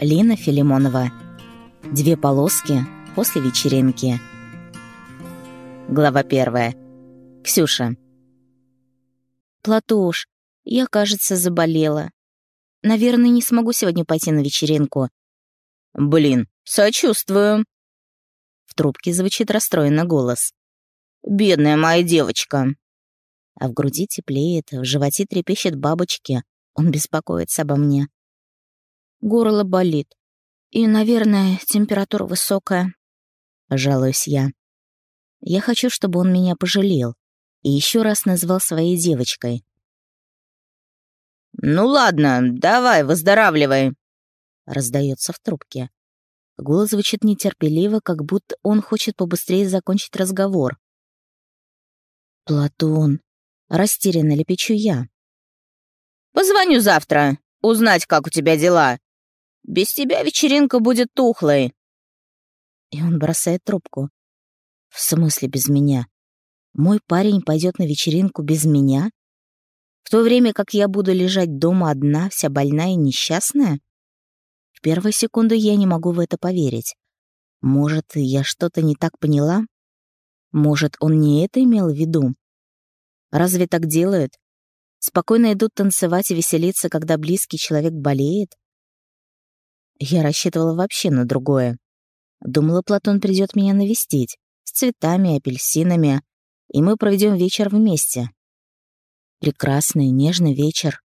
Лина Филимонова. Две полоски после вечеринки. Глава первая. Ксюша. Платош, я, кажется, заболела. Наверное, не смогу сегодня пойти на вечеринку. Блин, сочувствую. В трубке звучит расстроенный голос. Бедная моя девочка. А в груди теплеет, в животе трепещет бабочки. Он беспокоится обо мне. Горло болит. И, наверное, температура высокая. Жалуюсь я. Я хочу, чтобы он меня пожалел и еще раз назвал своей девочкой. «Ну ладно, давай, выздоравливай», — раздается в трубке. Голос звучит нетерпеливо, как будто он хочет побыстрее закончить разговор. «Платон», — растерянно лепечу я. «Позвоню завтра, узнать, как у тебя дела. Без тебя вечеринка будет тухлой». И он бросает трубку. «В смысле без меня? Мой парень пойдет на вечеринку без меня? В то время как я буду лежать дома одна, вся больная и несчастная?» В первую секунду я не могу в это поверить. Может, я что-то не так поняла? Может, он не это имел в виду? Разве так делают? Спокойно идут танцевать и веселиться, когда близкий человек болеет? Я рассчитывала вообще на другое. Думала, Платон придет меня навестить, с цветами, апельсинами, и мы проведем вечер вместе. Прекрасный, нежный вечер.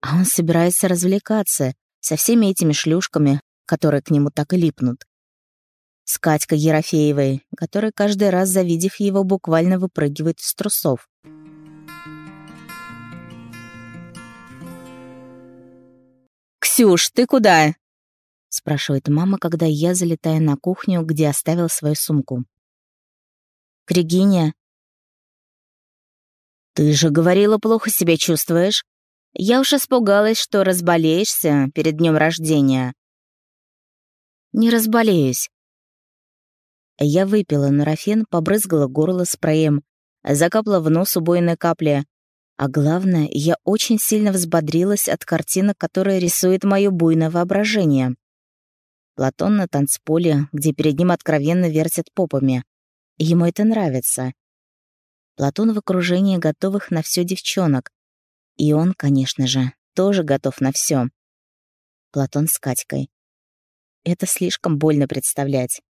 А он собирается развлекаться со всеми этими шлюшками, которые к нему так и липнут с Катькой Ерофеевой, которая каждый раз, завидев его, буквально выпрыгивает из трусов. «Ксюш, ты куда?» — спрашивает мама, когда я залетаю на кухню, где оставил свою сумку. «Крегиня?» «Ты же говорила, плохо себя чувствуешь. Я уж испугалась, что разболеешься перед днем рождения». «Не разболеюсь. Я выпила нурофен, побрызгала горло спреем, закапала в нос убойные капли. А главное, я очень сильно взбодрилась от картинок, которые рисует мое буйное воображение. Платон на танцполе, где перед ним откровенно вертят попами. Ему это нравится. Платон в окружении готовых на все девчонок. И он, конечно же, тоже готов на все. Платон с Катькой. Это слишком больно представлять.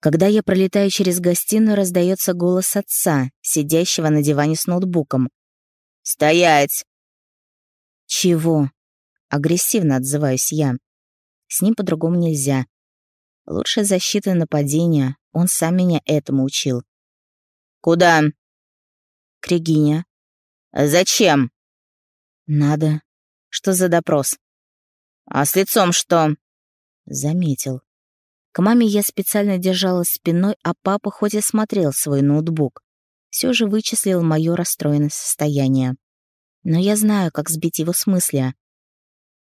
Когда я пролетаю через гостиную, раздается голос отца, сидящего на диване с ноутбуком. «Стоять!» «Чего?» — агрессивно отзываюсь я. С ним по-другому нельзя. Лучшая защита нападения, он сам меня этому учил. «Куда?» «Крегиня». «Зачем?» «Надо. Что за допрос?» «А с лицом что?» «Заметил. К маме я специально держалась спиной, а папа хоть и смотрел свой ноутбук, все же вычислил мое расстроенное состояние. Но я знаю, как сбить его с мысли.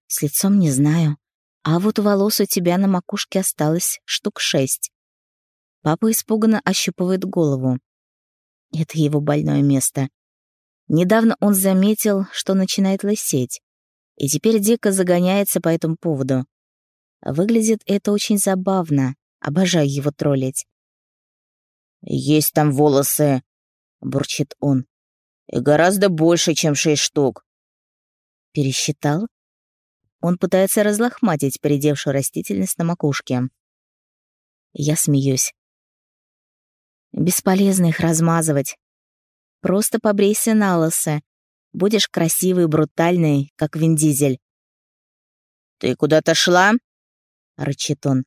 С лицом не знаю. А вот волос у тебя на макушке осталось штук шесть. Папа испуганно ощупывает голову. Это его больное место. Недавно он заметил, что начинает лысеть, и теперь дико загоняется по этому поводу. Выглядит это очень забавно. Обожаю его троллить. «Есть там волосы», — бурчит он. «И гораздо больше, чем шесть штук». Пересчитал? Он пытается разлохматить поредевшую растительность на макушке. Я смеюсь. Бесполезно их размазывать. Просто побрейся на лысо. Будешь красивый и брутальный, как Вин Дизель. «Ты куда-то шла?» — рычит он.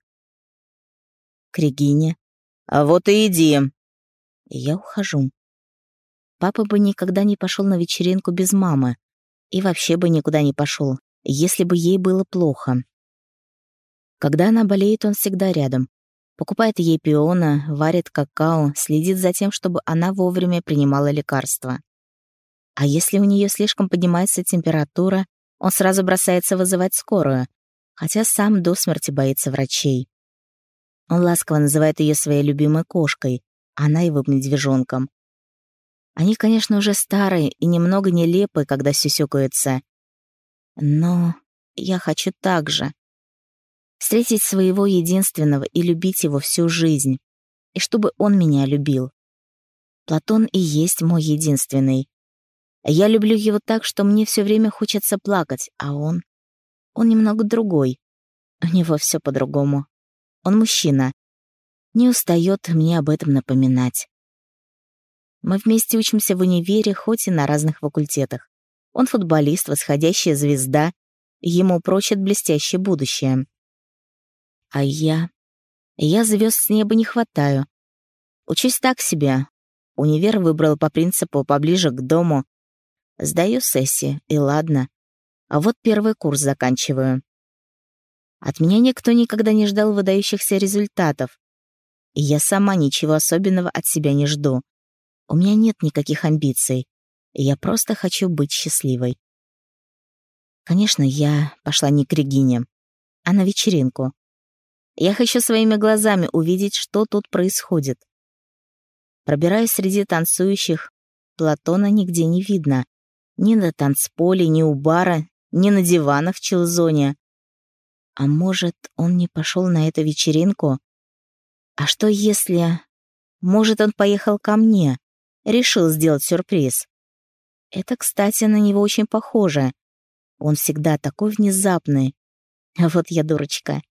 «К Регине». «А вот и иди». И я ухожу. Папа бы никогда не пошел на вечеринку без мамы. И вообще бы никуда не пошел, если бы ей было плохо. Когда она болеет, он всегда рядом. Покупает ей пиона, варит какао, следит за тем, чтобы она вовремя принимала лекарства. А если у нее слишком поднимается температура, он сразу бросается вызывать скорую, хотя сам до смерти боится врачей. Он ласково называет ее своей любимой кошкой, она его медвежонком. Они, конечно, уже старые и немного нелепые, когда сюсюкаются. Но я хочу так же. Встретить своего единственного и любить его всю жизнь. И чтобы он меня любил. Платон и есть мой единственный. Я люблю его так, что мне все время хочется плакать, а он... Он немного другой. У него все по-другому. Он мужчина. Не устает мне об этом напоминать. Мы вместе учимся в универе, хоть и на разных факультетах. Он футболист, восходящая звезда. Ему прочат блестящее будущее. А я... Я звезд с неба не хватаю. Учусь так себе. Универ выбрал по принципу поближе к дому. Сдаю сессии, и ладно. А вот первый курс заканчиваю. От меня никто никогда не ждал выдающихся результатов. И я сама ничего особенного от себя не жду. У меня нет никаких амбиций. Я просто хочу быть счастливой. Конечно, я пошла не к Регине, а на вечеринку. Я хочу своими глазами увидеть, что тут происходит. Пробираясь среди танцующих, Платона нигде не видно. Ни на танцполе, ни у бара, ни на диванах в Челзоне. А может, он не пошел на эту вечеринку? А что если... Может, он поехал ко мне, решил сделать сюрприз. Это, кстати, на него очень похоже. Он всегда такой внезапный. А вот я дурочка.